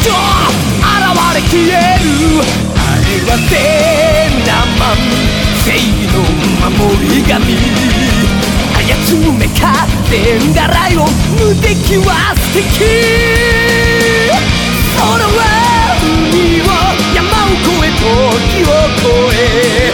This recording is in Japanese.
情現れ消えるあれは天ナマン正の守り神操めかんだらいン無敵は素敵空は海を山を越え時を越え。